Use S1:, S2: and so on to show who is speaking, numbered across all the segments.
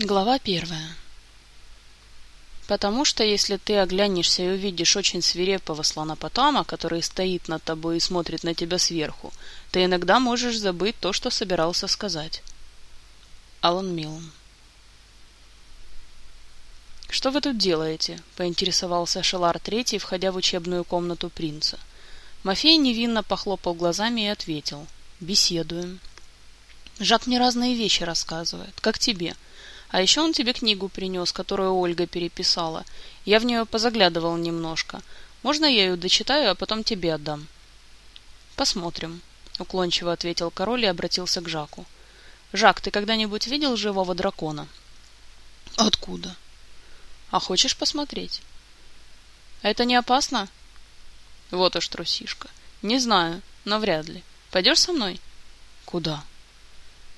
S1: Глава первая. Потому что если ты оглянешься и увидишь очень свирепого слонопотама, который стоит над тобой и смотрит на тебя сверху, ты иногда можешь забыть то, что собирался сказать. Алан Милн. «Что вы тут делаете?» — поинтересовался Шелар Третий, входя в учебную комнату принца. Мафей невинно похлопал глазами и ответил. «Беседуем». «Жак мне разные вещи рассказывает, как тебе». А еще он тебе книгу принес, которую Ольга переписала. Я в нее позаглядывал немножко. Можно я ее дочитаю, а потом тебе отдам?» «Посмотрим», — уклончиво ответил король и обратился к Жаку. «Жак, ты когда-нибудь видел живого дракона?»
S2: «Откуда?»
S1: «А хочешь посмотреть?» «А это не опасно?»
S2: «Вот уж трусишка.
S1: Не знаю, но вряд ли. Пойдешь со мной?»
S2: «Куда?»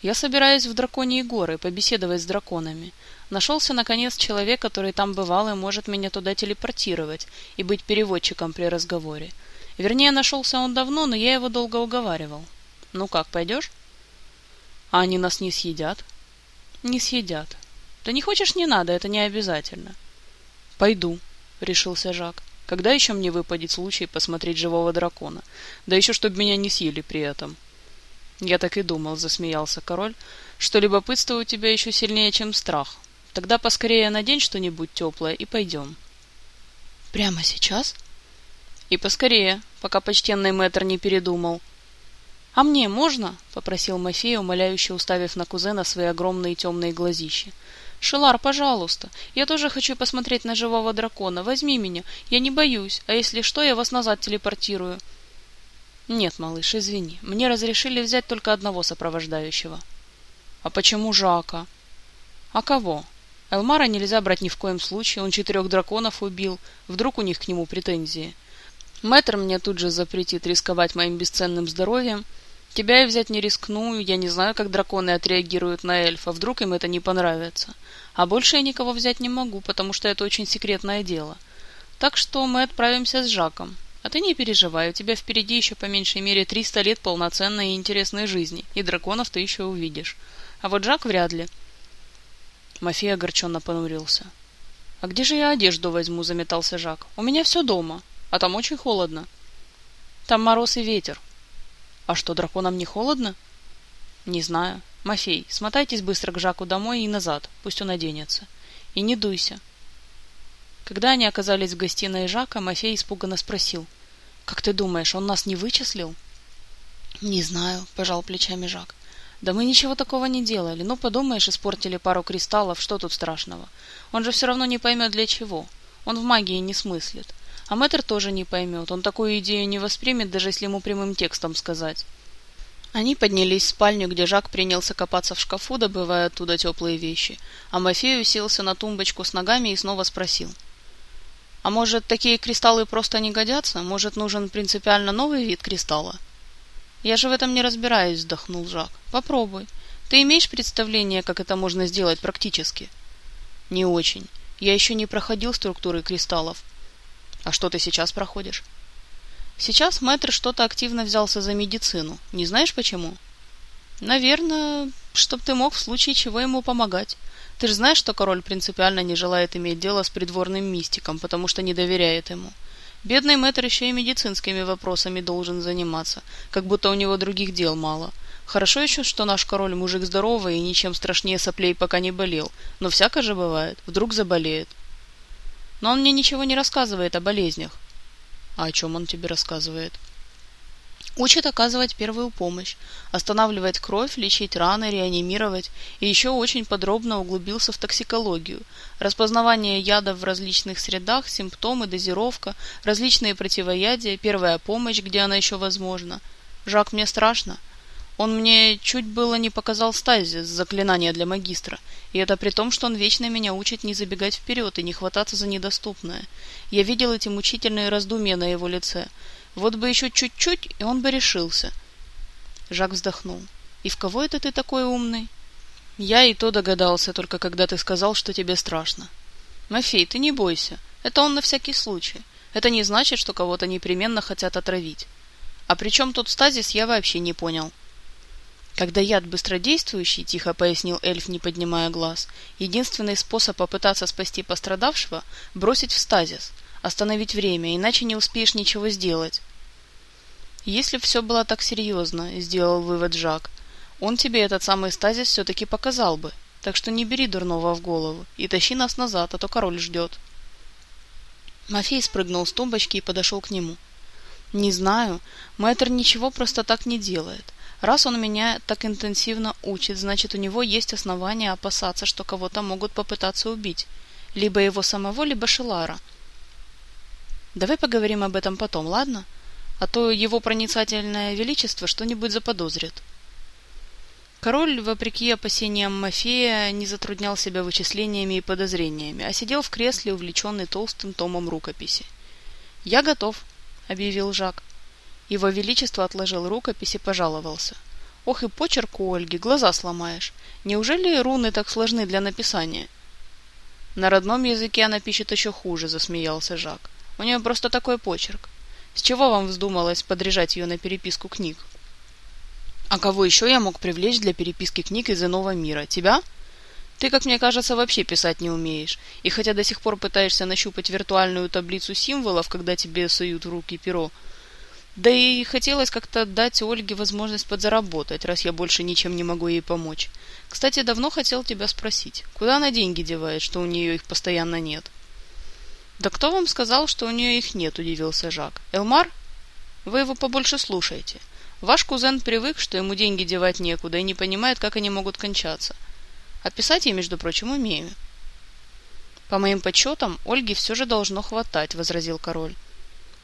S1: Я собираюсь в Драконьи горы побеседовать с драконами. Нашелся, наконец, человек, который там бывал и может меня туда телепортировать и быть переводчиком при разговоре. Вернее, нашелся он давно, но я его долго уговаривал. Ну как, пойдешь?
S2: А они нас не съедят?
S1: Не съедят. Да не хочешь, не надо, это не обязательно.
S2: Пойду, решился Жак. Когда еще мне выпадет случай посмотреть живого дракона? Да еще, чтобы меня не съели при этом. — я так и думал, засмеялся король, что любопытство у тебя еще сильнее, чем страх. Тогда поскорее надень что-нибудь теплое и пойдем.
S1: Прямо сейчас?
S2: И поскорее, пока почтенный мэтр не передумал.
S1: А мне можно? попросил Мафей, умоляюще уставив на кузена свои огромные темные глазища. Шелар, пожалуйста, я тоже хочу посмотреть на живого дракона. Возьми меня, я не боюсь, а если что, я вас назад телепортирую.
S2: Нет, малыш, извини. Мне разрешили взять только одного сопровождающего.
S1: А почему Жака?
S2: А кого? Элмара нельзя брать ни в коем случае, он четырех драконов убил. Вдруг у них к нему претензии. Мэтр мне тут же запретит рисковать моим бесценным здоровьем. Тебя я взять не рискну, я не знаю, как драконы отреагируют на эльфа, вдруг им это не понравится. А больше я никого взять не могу, потому что это очень секретное дело. Так что мы отправимся с Жаком. А ты не переживай, у тебя впереди еще по меньшей мере 300 лет полноценной и интересной жизни, и драконов ты еще увидишь. А вот Жак вряд ли.
S1: Мафей огорченно понурился. «А где же я одежду возьму?» — заметался Жак. «У меня все дома, а там очень холодно».
S2: «Там мороз и ветер».
S1: «А что, драконам не холодно?»
S2: «Не знаю. Мафей, смотайтесь быстро к Жаку домой и назад, пусть он оденется. И не дуйся. Когда они оказались в гостиной Жака, Мафей испуганно спросил. «Как ты думаешь, он нас не вычислил?»
S1: «Не знаю», — пожал плечами Жак.
S2: «Да мы ничего такого не делали. Ну, подумаешь, испортили пару кристаллов, что тут страшного? Он же все равно не поймет для чего. Он в магии не смыслит. А мэтр тоже не поймет. Он такую идею не воспримет, даже если ему прямым текстом сказать». Они поднялись в спальню, где Жак принялся копаться в шкафу, добывая оттуда теплые вещи, а Мафей уселся на тумбочку с ногами и снова спросил — а может, такие кристаллы просто не годятся? Может, нужен принципиально новый вид кристалла? Я же в этом не разбираюсь, вздохнул Жак. Попробуй. Ты имеешь представление, как это можно сделать практически? Не очень. Я еще не проходил структуры кристаллов. А что ты сейчас проходишь? Сейчас мэтр что-то активно взялся за медицину. Не знаешь почему? Наверное, чтоб ты мог в случае чего ему помогать. Ты же знаешь, что король принципиально не желает иметь дело с придворным мистиком, потому что не доверяет ему. Бедный мэтр еще и медицинскими вопросами должен заниматься, как будто у него других дел мало. Хорошо еще, что наш король мужик здоровый и ничем страшнее соплей пока не болел, но всяко же бывает, вдруг заболеет. Но он мне ничего не рассказывает о болезнях. А о чем он тебе рассказывает? — Учит оказывать первую помощь, останавливать кровь, лечить раны, реанимировать и еще очень подробно углубился в токсикологию, распознавание ядов в различных средах, симптомы, дозировка, различные противоядия, первая помощь, где она еще возможна. Жак, мне страшно. Он мне чуть было не показал стазис, заклинание для магистра, и это при том, что он вечно меня учит не забегать вперед и не хвататься за недоступное. Я видел эти мучительные раздумья на его лице – вот бы еще чуть-чуть, и он бы решился. Жак вздохнул. «И в кого это ты такой умный?» «Я и то догадался, только когда ты сказал, что тебе страшно». «Мафей, ты не бойся. Это он на всякий случай. Это не значит, что кого-то непременно хотят отравить. А при чем тут стазис, я вообще не понял». Когда яд быстродействующий, тихо пояснил эльф, не поднимая глаз, единственный способ попытаться спасти пострадавшего – бросить в стазис, остановить время, иначе не успеешь ничего сделать. Если все было так серьезно, сделал вывод Жак, он тебе этот самый стазис все-таки показал бы, так что не бери дурного в голову и тащи нас назад, а то король ждет. Мафей спрыгнул с тумбочки и подошел к нему. «Не знаю. Мэтр ничего просто так не делает. Раз он меня так интенсивно учит, значит, у него есть основания опасаться, что кого-то могут попытаться убить. Либо его самого, либо Шелара. Давай поговорим об этом потом, ладно? А то его проницательное величество что-нибудь заподозрит». Король, вопреки опасениям Мафея, не затруднял себя вычислениями и подозрениями, а сидел в кресле, увлеченный толстым томом рукописи. «Я готов», — объявил Жак. Его Величество отложил рукопись и пожаловался. «Ох и почерк у Ольги, глаза сломаешь. Неужели руны так сложны для написания?» «На родном языке она пишет еще хуже», — засмеялся Жак. «У нее просто такой почерк. С чего вам вздумалось подряжать ее на переписку книг?» А кого еще я мог привлечь для переписки книг из иного мира? Тебя? Ты, как мне кажется, вообще писать не умеешь. И хотя до сих пор пытаешься нащупать виртуальную таблицу символов, когда тебе суют руки перо, да и хотелось как-то дать Ольге возможность подзаработать, раз я больше ничем не могу ей помочь. Кстати, давно хотел тебя спросить, куда она деньги девает, что у нее их постоянно нет? Да кто вам сказал, что у нее их нет, удивился Жак. Элмар? Вы его побольше слушайте. Ваш кузен привык, что ему деньги девать некуда и не понимает, как они могут кончаться. А писать я, между прочим, умею. По моим подсчетам, Ольге все же должно хватать, возразил король.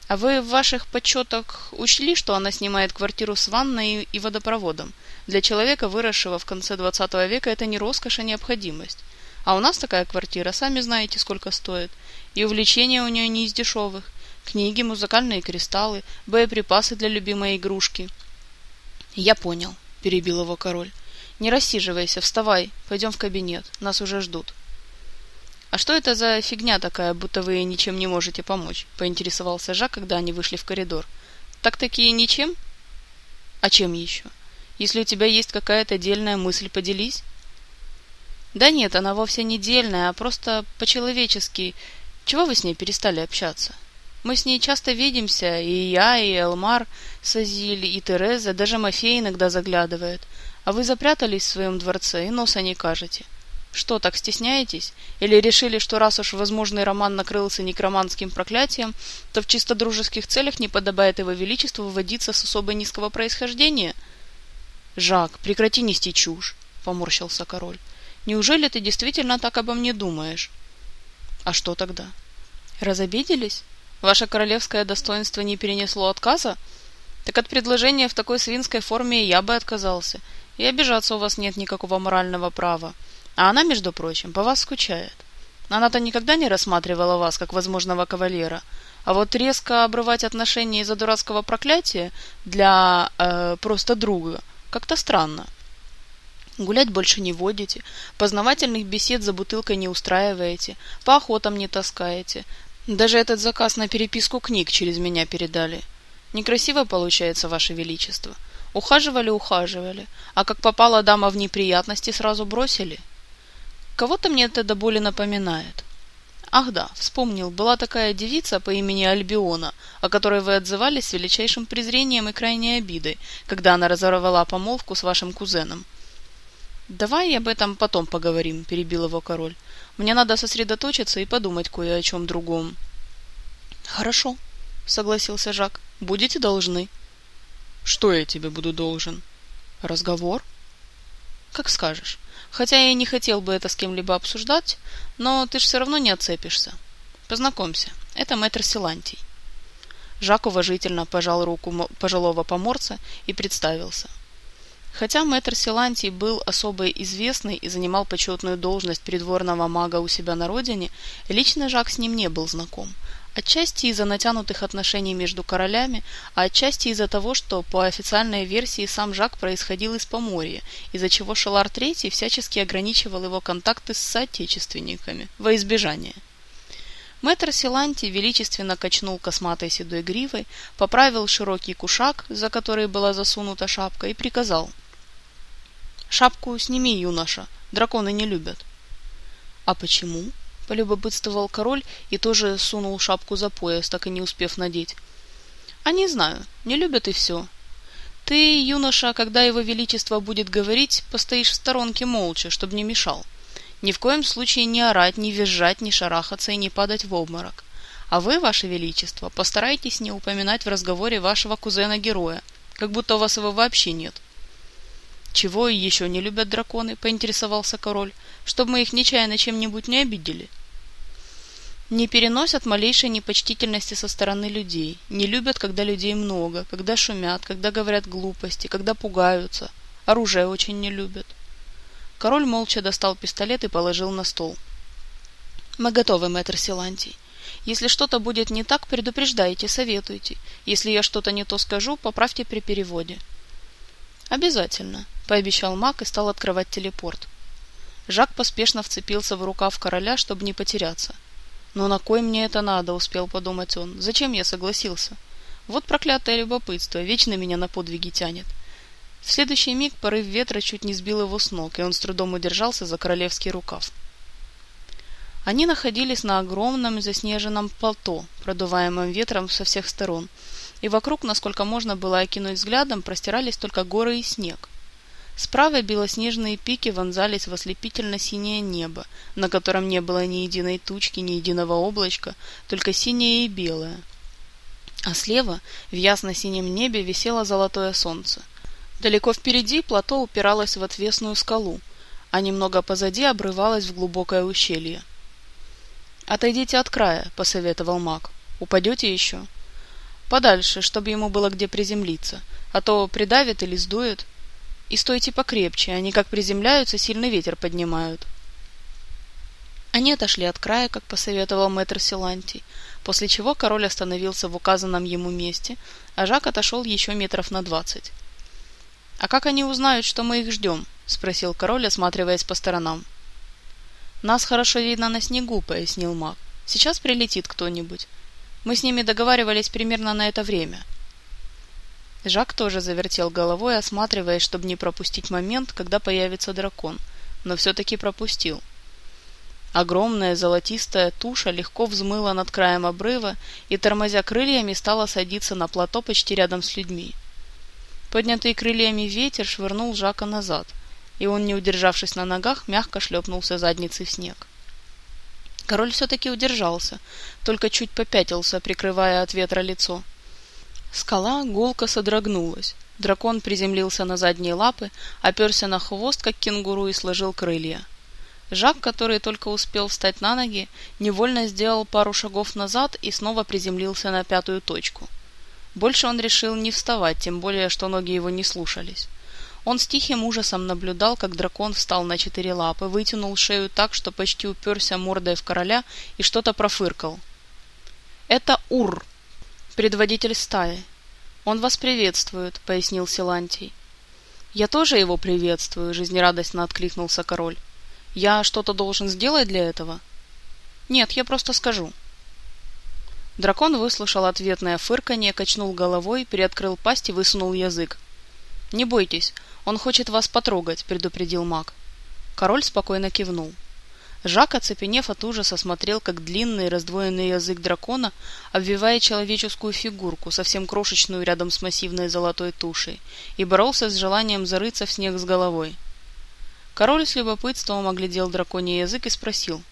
S2: А вы в ваших подсчетах учли, что она снимает квартиру с ванной и водопроводом? Для человека, выросшего в конце 20 века, это не роскошь, а необходимость. А у нас такая квартира, сами знаете, сколько стоит. И увлечения у нее не из дешевых. Книги, музыкальные кристаллы, боеприпасы для любимой игрушки – «Я понял», — перебил его король. «Не рассиживайся, вставай, пойдем в кабинет, нас уже ждут». «А что это за фигня такая, будто вы ничем не можете помочь?» — поинтересовался Жак, когда они вышли в коридор. «Так-таки ничем?» «А чем еще? Если у тебя есть какая-то дельная мысль, поделись». «Да нет, она вовсе не дельная, а просто по-человечески. Чего вы с ней перестали общаться?» Мы с ней часто видимся, и я, и Элмар с Азиль, и Тереза, даже Мафей иногда заглядывает. А вы запрятались в своем дворце и носа не кажете. Что, так стесняетесь? Или решили, что раз уж возможный роман накрылся некроманским проклятием, то в чисто дружеских целях не подобает его величеству вводиться с особо низкого происхождения? Жак, прекрати нести чушь, поморщился король. Неужели ты действительно так обо мне думаешь? А что тогда? Разобиделись? Ваше королевское достоинство не перенесло отказа? Так от предложения в такой свинской форме я бы отказался. И обижаться у вас нет никакого морального права. А она, между прочим, по вас скучает. Она-то никогда не рассматривала вас как возможного кавалера. А вот резко обрывать отношения из-за дурацкого проклятия для э, просто друга как-то странно. Гулять больше не водите, познавательных бесед за бутылкой не устраиваете, по охотам не таскаете, даже этот заказ на переписку книг через меня передали. Некрасиво получается, Ваше Величество. Ухаживали, ухаживали, а как попала дама в неприятности, сразу бросили. Кого-то мне это до боли напоминает. Ах да, вспомнил, была такая девица по имени Альбиона, о которой вы отзывались с величайшим презрением и крайней обидой, когда она разорвала помолвку с вашим кузеном. «Давай об этом потом поговорим», — перебил его король. Мне надо сосредоточиться и подумать кое о чем другом. Хорошо, согласился Жак. Будете должны. Что я тебе буду должен? Разговор? Как скажешь. Хотя я и не хотел бы это с кем-либо обсуждать, но ты ж все равно не отцепишься. Познакомься, это мэтр Силантий. Жак уважительно пожал руку пожилого поморца и представился. Хотя мэтр Силантий был особо известный и занимал почетную должность придворного мага у себя на родине, лично Жак с ним не был знаком. Отчасти из-за натянутых отношений между королями, а отчасти из-за того, что по официальной версии сам Жак происходил из Поморья, из-за чего Шалар III всячески ограничивал его контакты с соотечественниками во избежание. Мэтр Силанти величественно качнул косматой седой гривой, поправил широкий кушак, за который была засунута шапка, и приказал – Шапку сними, юноша, драконы не любят.
S1: А почему? Полюбопытствовал король и тоже сунул шапку за пояс, так и не успев надеть.
S2: А не знаю, не любят и все. Ты, юноша, когда его величество будет говорить, постоишь в сторонке молча, чтобы не мешал. Ни в коем случае не орать, не визжать, не шарахаться и не падать в обморок. А вы, ваше величество, постарайтесь не упоминать в разговоре вашего кузена-героя, как будто у вас его вообще нет.
S1: Чего еще не любят драконы, поинтересовался король, чтобы мы их нечаянно чем-нибудь не обидели.
S2: Не переносят малейшей непочтительности со стороны людей, не любят, когда людей много, когда шумят, когда говорят глупости, когда пугаются. Оружие очень не любят. Король молча достал пистолет и положил на стол. «Мы готовы, мэтр Силантий. Если что-то будет не так, предупреждайте, советуйте. Если я что-то не то скажу, поправьте при переводе».
S1: «Обязательно», — пообещал маг и стал открывать телепорт. Жак поспешно вцепился в рукав короля, чтобы не потеряться — «Но на кой мне это надо?» — успел подумать он. «Зачем я согласился? Вот проклятое любопытство, вечно меня на подвиги тянет». В следующий миг порыв ветра чуть не сбил его с ног, и он с трудом удержался за королевский рукав. Они находились на огромном заснеженном плато, продуваемом ветром со всех сторон, и вокруг, насколько можно было окинуть взглядом, простирались только горы и снег. Справа белоснежные пики вонзались в ослепительно-синее небо, на котором не было ни единой тучки, ни единого облачка, только синее и белое. А слева, в ясно-синем небе, висело золотое солнце. Далеко впереди плато упиралось в отвесную скалу, а немного позади обрывалось в глубокое ущелье. «Отойдите от края», — посоветовал маг. «Упадете еще?» «Подальше, чтобы ему было где приземлиться, а то придавит или сдует». И стойте покрепче, они как приземляются, сильный ветер поднимают. Они отошли от края, как посоветовал мэтр Силантий, после чего король остановился в указанном ему месте, а Жак отошел еще метров на двадцать. «А как они узнают, что мы их ждем?» — спросил король, осматриваясь по сторонам. «Нас хорошо видно на снегу», — пояснил маг. «Сейчас прилетит кто-нибудь. Мы с ними договаривались примерно на это время». Жак тоже завертел головой, осматриваясь, чтобы не пропустить момент, когда появится дракон, но все-таки пропустил. Огромная золотистая туша легко взмыла над краем обрыва и, тормозя крыльями, стала садиться на плато почти рядом с людьми. Поднятый крыльями ветер швырнул Жака назад, и он, не удержавшись на ногах, мягко шлепнулся задницей в снег. Король все-таки удержался, только чуть попятился, прикрывая от ветра лицо. — Скала гулко содрогнулась. Дракон приземлился на задние лапы, оперся на хвост, как кенгуру, и сложил крылья. Жак, который только успел встать на ноги, невольно сделал пару шагов назад и снова приземлился на пятую точку. Больше он решил не вставать, тем более, что ноги его не слушались. Он с тихим ужасом наблюдал, как дракон встал на четыре лапы, вытянул шею так, что почти уперся мордой в короля и что-то профыркал. «Это Ур!» Предводитель стаи. Он вас приветствует, пояснил Силантий. Я тоже его приветствую, жизнерадостно откликнулся король. Я что-то должен сделать для этого? Нет, я просто скажу. Дракон выслушал ответное фырканье, качнул головой, приоткрыл пасть и высунул язык. «Не бойтесь, он хочет вас потрогать», — предупредил маг. Король спокойно кивнул. Жак, оцепенев от ужаса, смотрел, как длинный раздвоенный язык дракона обвивает человеческую фигурку, совсем крошечную рядом с массивной золотой тушей, и боролся с желанием зарыться в снег с головой. Король с любопытством оглядел драконий язык и спросил,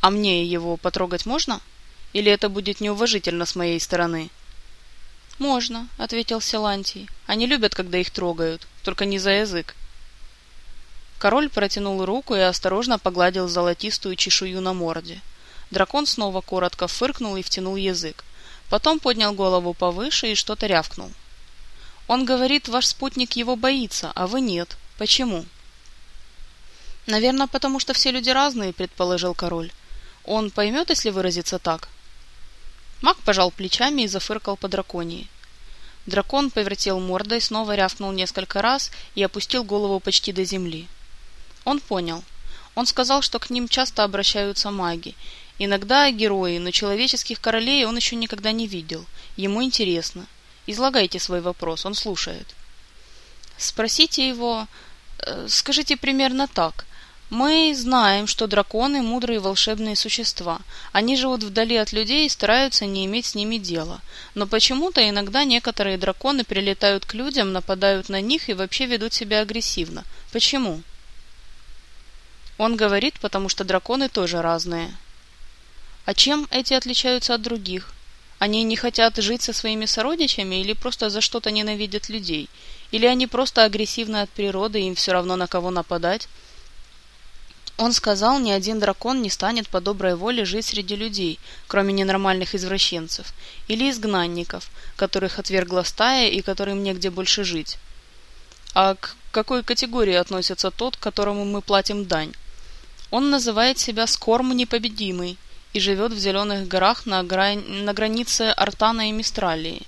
S1: «А мне его потрогать можно? Или это будет неуважительно с моей стороны?» «Можно», — ответил Селантий. «Они любят, когда их трогают, только не за язык. Король протянул руку и осторожно погладил золотистую чешую на морде. Дракон снова коротко фыркнул и втянул язык. Потом поднял голову повыше и что-то рявкнул. «Он говорит, ваш спутник его боится, а вы нет. Почему?» «Наверное, потому что все люди разные», — предположил король. «Он поймет, если выразиться так?» Маг пожал плечами и зафыркал по драконии. Дракон повертел мордой, снова рявкнул несколько раз и опустил голову почти до земли. Он понял. Он сказал, что к ним часто обращаются маги. Иногда герои, но человеческих королей он еще никогда не видел. Ему интересно. Излагайте свой вопрос, он слушает. Спросите его...
S2: Э, скажите примерно так. Мы знаем, что драконы – мудрые волшебные существа. Они живут вдали от людей и стараются не иметь с ними дела. Но почему-то иногда некоторые драконы прилетают к людям, нападают на них и вообще ведут себя агрессивно. Почему? Он говорит, потому что драконы тоже разные. А чем эти отличаются от других? Они не хотят жить со своими сородичами или просто за что-то ненавидят людей? Или они просто агрессивны от природы и им все равно на кого нападать? Он сказал, ни один дракон не станет по доброй воле жить среди людей, кроме ненормальных извращенцев, или изгнанников, которых отвергла стая и которым негде больше жить. А к какой категории относится тот, которому мы платим дань? Он называет себя Скорм Непобедимый и живет в Зеленых горах на, грани... на границе Артана и Мистралии.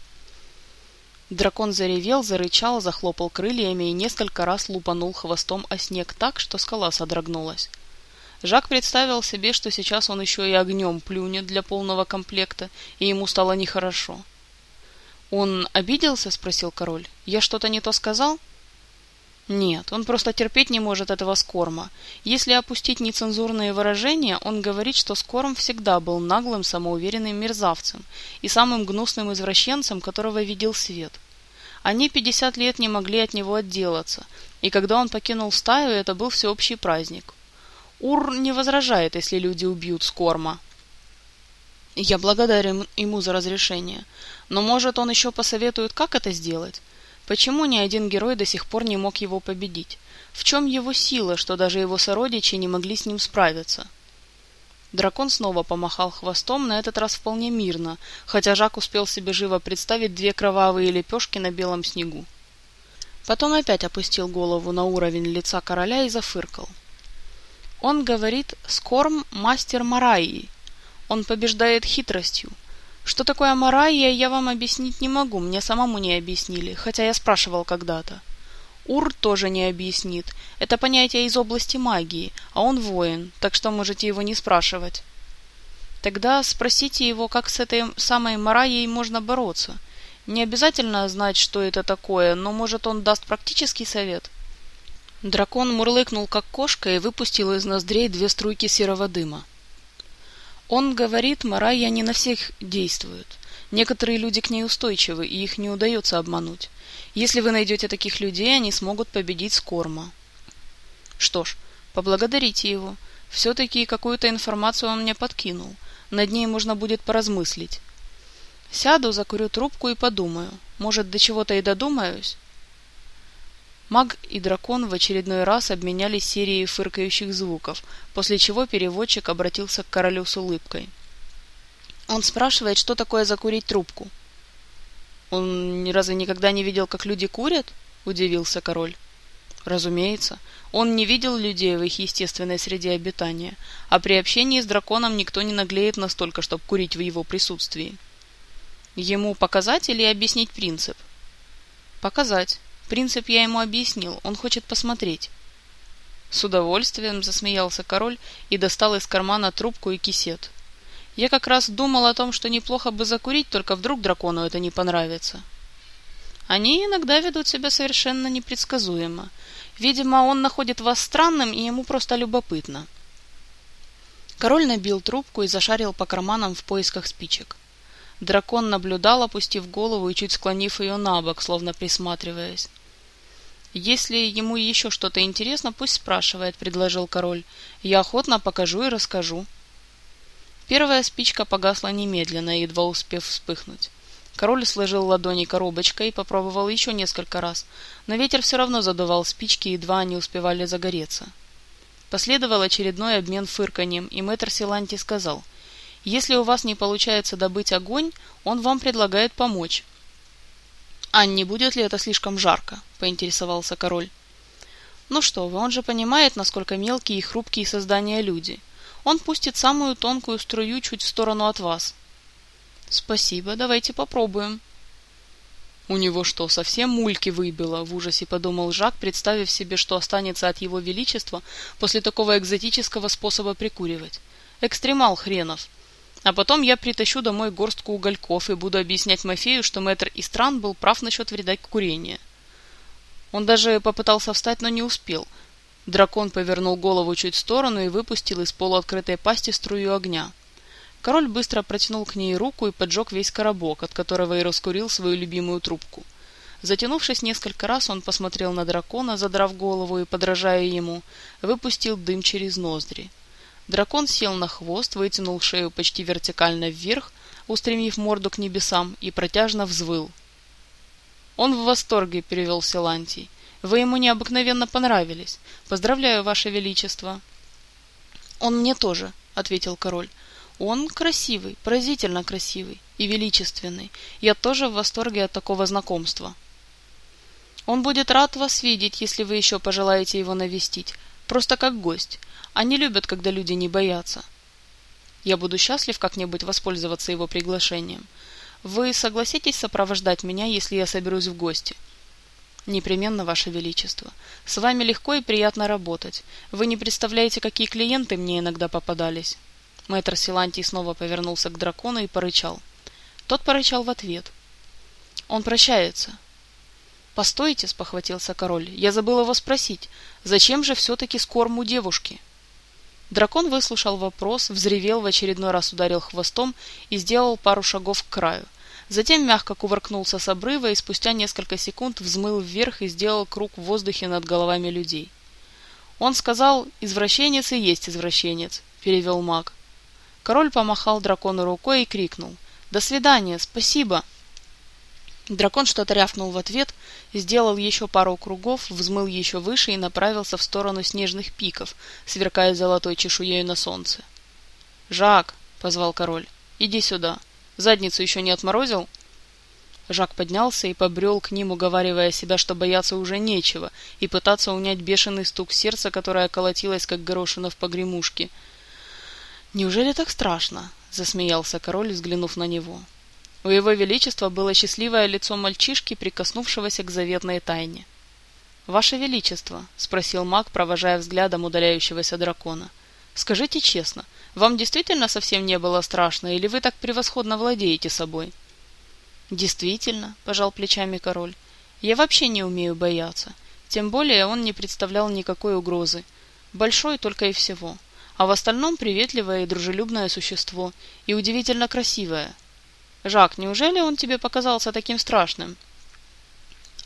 S2: Дракон заревел, зарычал, захлопал крыльями и несколько раз лупанул хвостом о снег так, что скала содрогнулась. Жак представил себе, что сейчас он еще и огнем плюнет для полного комплекта, и ему стало нехорошо. «Он обиделся?» — спросил король. «Я что-то не то сказал?» Нет, он просто терпеть не может этого Скорма. Если опустить нецензурные выражения, он говорит, что Скорм всегда был наглым, самоуверенным мерзавцем и самым гнусным извращенцем, которого видел свет. Они пятьдесят лет не могли от него отделаться, и когда он покинул стаю, это был всеобщий праздник. Ур не возражает, если люди убьют Скорма. Я благодарен ему за разрешение, но может он еще посоветует, как это сделать? Почему ни один герой до сих пор не мог его победить? В чем его сила, что даже его сородичи не могли с ним справиться? Дракон снова помахал хвостом, на этот раз вполне мирно, хотя Жак успел себе живо представить две кровавые лепешки на белом снегу. Потом опять опустил голову на уровень лица короля и зафыркал. Он говорит «Скорм – мастер Мараи». Он побеждает хитростью. Что такое Марайя, я вам объяснить не могу, мне самому не объяснили, хотя я спрашивал когда-то. Ур тоже не объяснит. Это понятие из области магии, а он воин, так что можете его не спрашивать. Тогда спросите его, как с этой самой Марайей можно бороться. Не обязательно знать, что это такое, но может он даст практический совет. Дракон мурлыкнул как кошка и выпустил из ноздрей две струйки серого дыма. Он говорит, Марайя не на всех действует. Некоторые люди к ней устойчивы, и их не удается обмануть. Если вы найдете таких людей, они смогут победить Скорма. Что ж, поблагодарите его. Все-таки какую-то информацию он мне подкинул. Над ней можно будет поразмыслить. Сяду, закурю трубку и подумаю. Может, до чего-то и додумаюсь? Маг и дракон в очередной раз обменялись серией фыркающих звуков, после чего переводчик обратился к королю с улыбкой. Он спрашивает, что такое закурить трубку. Он разве никогда не видел, как люди курят? Удивился король. Разумеется, он не видел людей в их естественной среде обитания, а при общении с драконом никто не наглеет настолько, чтобы курить в его присутствии. Ему показать или объяснить принцип? Показать. Принцип я ему объяснил, он хочет посмотреть. С удовольствием засмеялся король и достал из кармана трубку и кисет. Я как раз думал о том, что неплохо бы закурить, только вдруг дракону это не понравится. Они иногда ведут себя совершенно непредсказуемо. Видимо, он находит вас странным, и ему просто любопытно. Король набил трубку и зашарил по карманам в поисках спичек. Дракон наблюдал, опустив голову и чуть склонив ее на бок, словно присматриваясь. «Если ему еще что-то интересно, пусть спрашивает», — предложил король. «Я охотно покажу и расскажу». Первая спичка погасла немедленно, едва успев вспыхнуть. Король сложил ладони коробочкой и попробовал еще несколько раз, но ветер все равно задувал спички, едва они успевали загореться. Последовал очередной обмен фырканьем, и мэтр Силанти сказал, «Если у вас не получается добыть огонь, он вам предлагает помочь. «А не будет ли это слишком жарко?» — поинтересовался король. «Ну что вы, он же понимает, насколько мелкие и хрупкие создания люди. Он пустит самую тонкую струю чуть в сторону от вас». «Спасибо, давайте попробуем». «У него что, совсем мульки выбило?» — в ужасе подумал Жак, представив себе, что останется от его величества после такого экзотического способа прикуривать. «Экстремал хренов!» А потом я притащу домой горстку угольков и буду объяснять Мафею, что мэтр Истран был прав насчет вреда курения. Он даже попытался встать, но не успел. Дракон повернул голову чуть в сторону и выпустил из полуоткрытой пасти струю огня. Король быстро протянул к ней руку и поджег весь коробок, от которого и раскурил свою любимую трубку. Затянувшись несколько раз, он посмотрел на дракона, задрав голову и, подражая ему, выпустил дым через ноздри. Дракон сел на хвост, вытянул шею почти вертикально вверх, устремив морду к небесам, и протяжно взвыл. «Он в восторге», — перевел Силантий. «Вы ему необыкновенно понравились. Поздравляю, Ваше Величество». «Он мне тоже», — ответил король. «Он красивый, поразительно красивый и величественный. Я тоже в восторге от такого знакомства». «Он будет рад вас видеть, если вы еще пожелаете его навестить, просто как гость. Они любят, когда люди не боятся. Я буду счастлив как-нибудь воспользоваться его приглашением. Вы согласитесь сопровождать меня, если я соберусь в гости? Непременно, Ваше Величество. С вами легко и приятно работать. Вы не представляете, какие клиенты мне иногда попадались. Мэтр Силантий снова повернулся к дракону и порычал. Тот порычал в ответ. Он прощается. «Постойте», — спохватился король, — «я забыл его спросить, зачем же все-таки скорму девушки?» Дракон выслушал вопрос, взревел, в очередной раз ударил хвостом и сделал пару шагов к краю. Затем мягко кувыркнулся с обрыва и спустя несколько секунд взмыл вверх и сделал круг в воздухе над головами людей. Он сказал «Извращенец и есть извращенец», — перевел маг. Король помахал дракону рукой и крикнул «До свидания, спасибо!» Дракон что-то рявкнул в ответ, сделал еще пару кругов, взмыл еще выше и направился в сторону снежных пиков, сверкая золотой чешуей на солнце. «Жак!» — позвал король. «Иди сюда. Задницу еще не отморозил?» Жак поднялся и побрел к ним, уговаривая себя, что бояться уже нечего, и пытаться унять бешеный стук сердца, которое колотилось, как горошина в погремушке. «Неужели так страшно?» — засмеялся король, взглянув на него. У его величества было счастливое лицо мальчишки, прикоснувшегося к заветной тайне. «Ваше Величество», — спросил маг, провожая взглядом удаляющегося дракона, — «скажите честно, вам действительно совсем не было страшно, или вы так превосходно владеете собой?» «Действительно», — пожал плечами король, — «я вообще не умею бояться. Тем более он не представлял никакой угрозы. Большой только и всего. А в остальном приветливое и дружелюбное существо, и удивительно красивое. Жак, неужели он тебе показался таким страшным?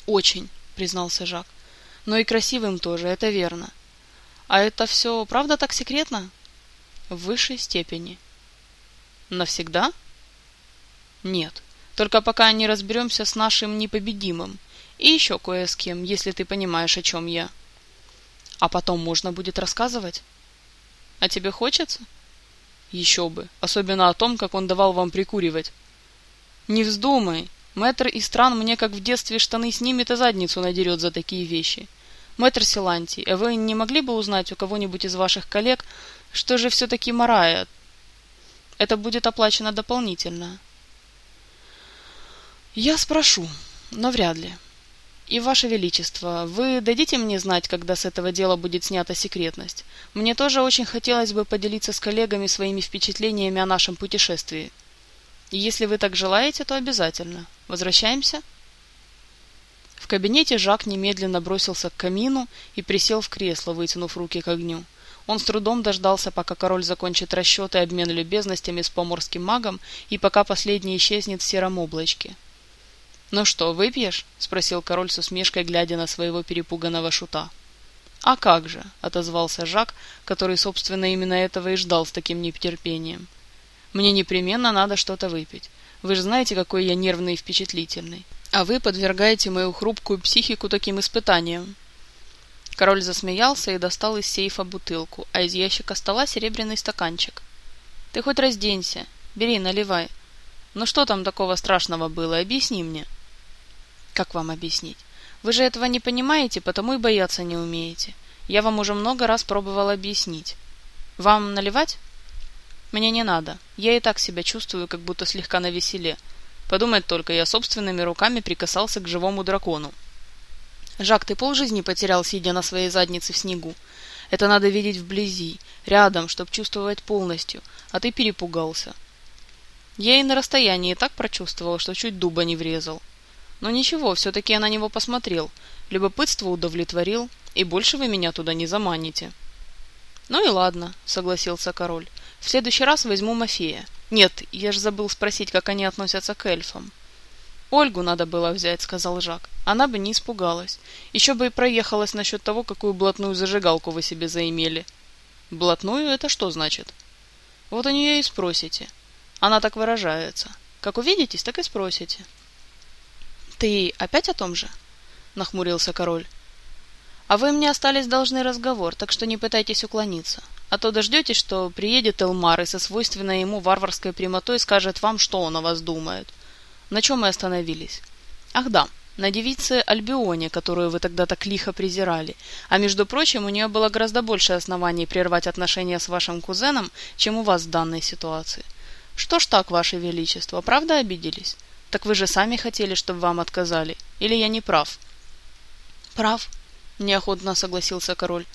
S2: Очень, признался Жак. Но и красивым тоже, это верно. А это все правда так секретно? В высшей степени. Навсегда? Нет. Только пока не разберемся с нашим непобедимым. И еще кое с кем, если ты понимаешь, о чем я. А потом можно будет рассказывать? А тебе хочется? Еще бы. Особенно о том, как он давал вам прикуривать. «Не вздумай. Мэтр из стран мне как в детстве штаны снимет и задницу надерет за такие вещи. Мэтр Силанти, а вы не могли бы узнать у кого-нибудь из ваших коллег, что же все-таки Марая? Это будет оплачено дополнительно». «Я спрошу, но вряд ли. И, Ваше Величество, вы дадите мне знать, когда с этого дела будет снята секретность? Мне тоже очень хотелось бы поделиться с коллегами своими впечатлениями о нашем путешествии». И если вы так желаете, то обязательно. Возвращаемся?» В кабинете Жак немедленно бросился к камину и присел в кресло, вытянув руки к огню. Он с трудом дождался, пока король закончит расчет и обмен любезностями с поморским магом и пока последний исчезнет в сером облачке. «Ну что, выпьешь?» — спросил король с усмешкой, глядя на своего перепуганного шута. «А как же?» — отозвался Жак, который, собственно, именно этого и ждал с таким нетерпением. Мне непременно надо что-то выпить. Вы же знаете, какой я нервный и впечатлительный. А вы подвергаете мою хрупкую психику таким испытаниям. Король засмеялся и достал из сейфа бутылку, а из ящика стола серебряный стаканчик. Ты хоть разденься. Бери, наливай. Ну что там такого страшного было? Объясни мне. Как вам объяснить? Вы же этого не понимаете, потому и бояться не умеете. Я вам уже много раз пробовал объяснить. Вам наливать? Мне не надо. Я и так себя чувствую, как будто слегка на веселе. Подумать только, я собственными руками прикасался к живому дракону. Жак, ты полжизни потерял, сидя на своей заднице в снегу. Это надо видеть вблизи, рядом, чтобы чувствовать полностью, а ты перепугался. Я и на расстоянии так прочувствовал, что чуть дуба не врезал. Но ничего, все-таки я на него посмотрел. Любопытство удовлетворил, и больше вы меня туда не заманите. Ну и ладно, согласился король. В следующий раз возьму Мафея. Нет, я же забыл спросить, как они относятся к эльфам. Ольгу надо было взять, сказал Жак. Она бы не испугалась. Еще бы и проехалась насчет того, какую блатную зажигалку вы себе заимели. Блатную это что значит? Вот у нее и спросите. Она так выражается. Как увидитесь, так и спросите. Ты опять о том же? Нахмурился король. А вы мне остались должны разговор, так что не пытайтесь уклониться. А то дождетесь, что приедет Элмар и со свойственной ему варварской прямотой скажет вам, что он о вас думает. На чем мы остановились? Ах да, на девице Альбионе, которую вы тогда так лихо презирали. А между прочим, у нее было гораздо больше оснований прервать отношения с вашим кузеном, чем у вас в данной ситуации. Что ж так, ваше величество, правда обиделись? Так вы же сами хотели, чтобы вам отказали. Или я не прав? Прав, неохотно согласился король.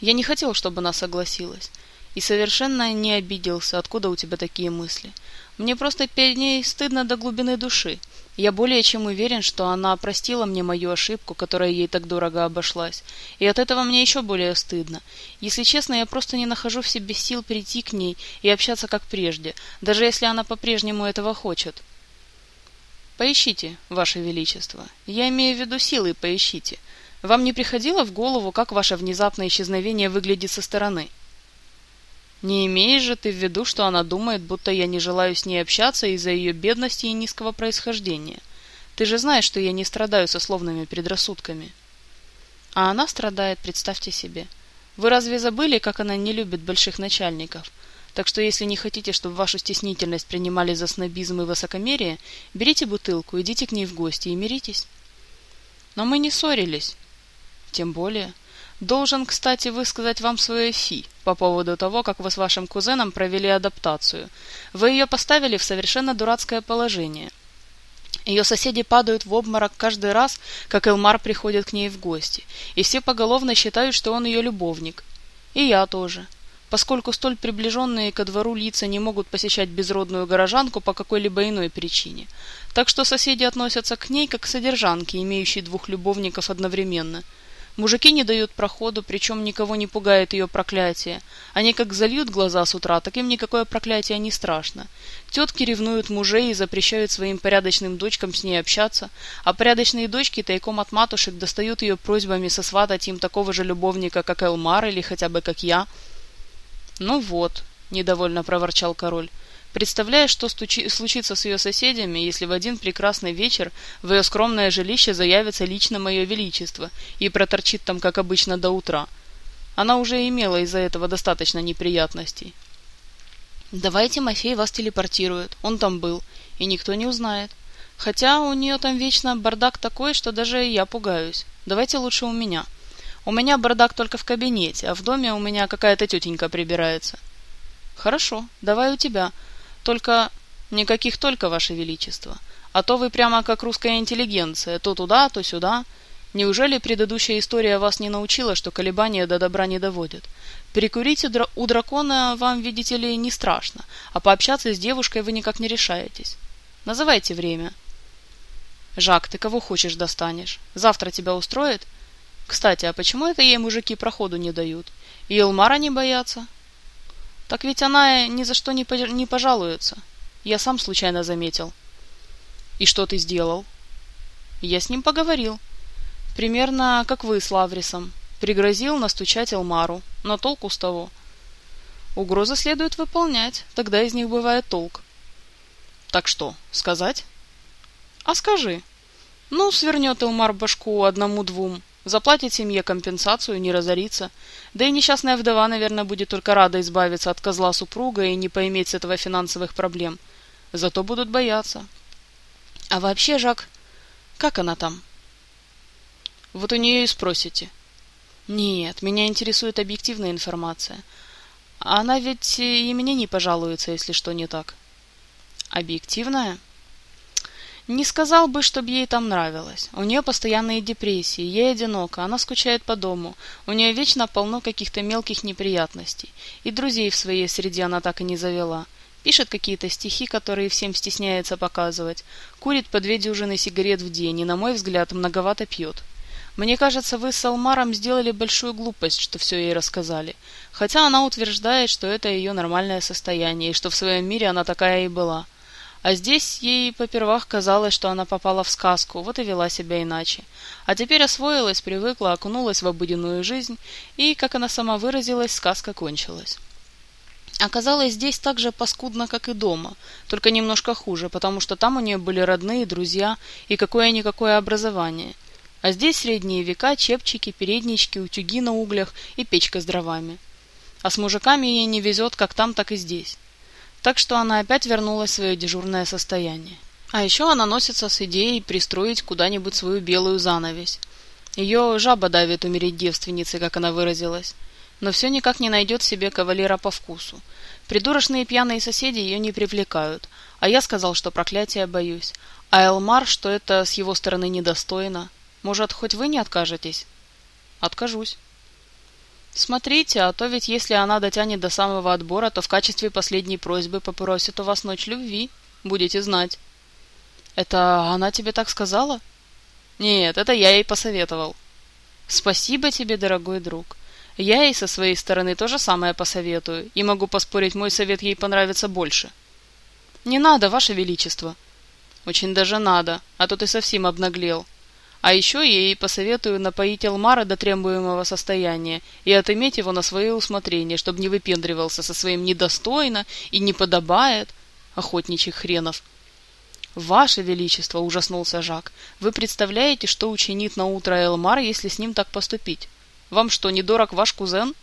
S2: Я не хотел, чтобы она согласилась. И совершенно не обиделся, откуда у тебя такие мысли. Мне просто перед ней стыдно до глубины души. Я более чем уверен, что она простила мне мою ошибку, которая ей так дорого обошлась. И от этого мне еще более стыдно. Если честно, я просто не нахожу в себе сил прийти к ней и общаться как прежде, даже если она по-прежнему этого хочет. Поищите, Ваше Величество. Я имею в виду силы, поищите. Вам не приходило в голову, как ваше внезапное исчезновение выглядит со стороны? Не имеешь же ты в виду, что она думает, будто я не желаю с ней общаться из-за ее бедности и низкого происхождения? Ты же знаешь, что я не страдаю сословными предрассудками. А она страдает, представьте себе. Вы разве забыли, как она не любит больших начальников? Так что если не хотите, чтобы вашу стеснительность принимали за снобизм и высокомерие, берите бутылку, идите к ней в гости и миритесь. Но мы не ссорились. Тем более. Должен, кстати, высказать вам свое фи по поводу того, как вы с вашим кузеном провели адаптацию. Вы ее поставили в совершенно дурацкое положение. Ее соседи падают в обморок каждый раз, как Элмар приходит к ней в гости, и все поголовно считают, что он ее любовник. И я тоже поскольку столь приближенные ко двору лица не могут посещать безродную горожанку по какой-либо иной причине. Так что соседи относятся к ней как к содержанке, имеющей двух любовников одновременно. Мужики не дают проходу, причем никого не пугает ее проклятие. Они как зальют глаза с утра, так им никакое проклятие не страшно. Тетки ревнуют мужей и запрещают своим порядочным дочкам с ней общаться, а порядочные дочки тайком от матушек достают ее просьбами сосватать им такого же любовника, как Элмар или хотя бы как я – «Ну вот», — недовольно проворчал король, представляя, что случится с ее соседями, если в один прекрасный вечер в ее скромное жилище заявится лично мое величество и проторчит там, как обычно, до утра. Она уже имела из-за этого достаточно неприятностей. «Давайте Мафей вас телепортирует, он там был, и никто не узнает. Хотя у нее там вечно бардак такой, что даже я пугаюсь. Давайте лучше у меня». У меня бардак только в кабинете, а в доме у меня какая-то тетенька прибирается. Хорошо, давай у тебя. Только никаких только, ваше величество. А то вы прямо как русская интеллигенция, то туда, то сюда. Неужели предыдущая история вас не научила, что колебания до добра не доводят? Перекурить у дракона вам, видите ли, не страшно, а пообщаться с девушкой вы никак не решаетесь. Называйте время. Жак, ты кого хочешь достанешь? Завтра тебя устроит? — кстати, а почему это ей мужики проходу не дают? И Элмара не боятся? Так ведь она ни за что не, не пожалуется. Я сам случайно заметил. И что ты сделал? Я с ним поговорил. Примерно как вы с Лаврисом. Пригрозил настучать Элмару. Но толку с того. Угрозы следует выполнять, тогда из них бывает толк. Так что, сказать? А скажи. Ну, свернет Элмар башку одному-двум, Заплатит семье компенсацию, не разорится. Да и несчастная вдова, наверное, будет только рада избавиться от козла супруга и не поиметь с этого финансовых проблем. Зато будут бояться. А вообще, Жак, как она там? Вот у нее и спросите. Нет, меня интересует объективная информация. Она ведь и мне не пожалуется, если что не так. Объективная? Не сказал бы, чтобы ей там нравилось. У нее постоянные депрессии, ей одиноко, она скучает по дому. У нее вечно полно каких-то мелких неприятностей. И друзей в своей среде она так и не завела. Пишет какие-то стихи, которые всем стесняется показывать. Курит по две дюжины сигарет в день и, на мой взгляд, многовато пьет. Мне кажется, вы с Алмаром сделали большую глупость, что все ей рассказали. Хотя она утверждает, что это ее нормальное состояние, и что в своем мире она такая и была. А здесь ей попервах казалось, что она попала в сказку, вот и вела себя иначе. А теперь освоилась, привыкла, окунулась в обыденную жизнь, и, как она сама выразилась, сказка кончилась. Оказалось, здесь так же паскудно, как и дома, только немножко хуже, потому что там у нее были родные, друзья и какое-никакое образование. А здесь средние века, чепчики, переднички, утюги на углях и печка с дровами. А с мужиками ей не везет как там, так и здесь. Так что она опять вернулась в свое дежурное состояние. А еще она носится с идеей пристроить куда-нибудь свою белую занавесь. Ее жаба давит умереть девственницей, как она выразилась. Но все никак не найдет себе кавалера по вкусу. Придурочные пьяные соседи ее не привлекают, а я сказал, что проклятия боюсь. А Элмар, что это с его стороны недостойно. Может, хоть вы не откажетесь? Откажусь. Смотрите, а то ведь если она дотянет до самого отбора, то в качестве последней просьбы попросит у вас ночь любви. Будете знать. Это она тебе так сказала? Нет, это я ей посоветовал. Спасибо тебе, дорогой друг. Я ей со своей стороны то же самое посоветую, и могу поспорить, мой совет ей понравится больше. Не надо, ваше величество. Очень даже надо, а то ты совсем обнаглел. А еще ей посоветую напоить Элмара до требуемого состояния и отыметь его на свое усмотрение, чтобы не выпендривался со своим недостойно и не подобает охотничьих хренов. «Ваше Величество!» — ужаснулся Жак. «Вы представляете, что учинит на утро Элмар, если с ним так поступить? Вам что, недорог ваш кузен?»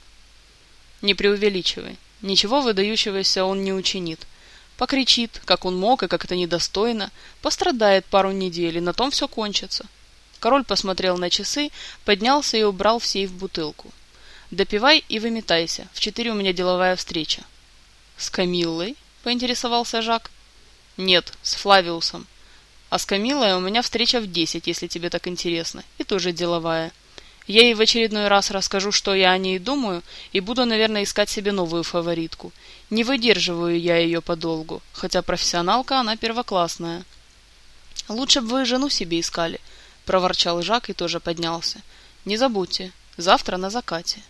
S2: «Не преувеличивай. Ничего выдающегося он не учинит. Покричит, как он мог и как это недостойно, пострадает пару недель, и на том все кончится. Король посмотрел на часы, поднялся и убрал в сейф бутылку. «Допивай и выметайся. В четыре у меня деловая встреча». «С Камиллой?» — поинтересовался Жак. «Нет, с Флавиусом. А с Камиллой у меня встреча в десять, если тебе так интересно, и тоже деловая. Я ей в очередной раз расскажу, что я о ней думаю, и буду, наверное, искать себе новую фаворитку. Не выдерживаю я ее подолгу, хотя профессионалка она первоклассная. Лучше бы вы жену себе искали, проворчал Жак и тоже поднялся. Не забудьте, завтра на закате.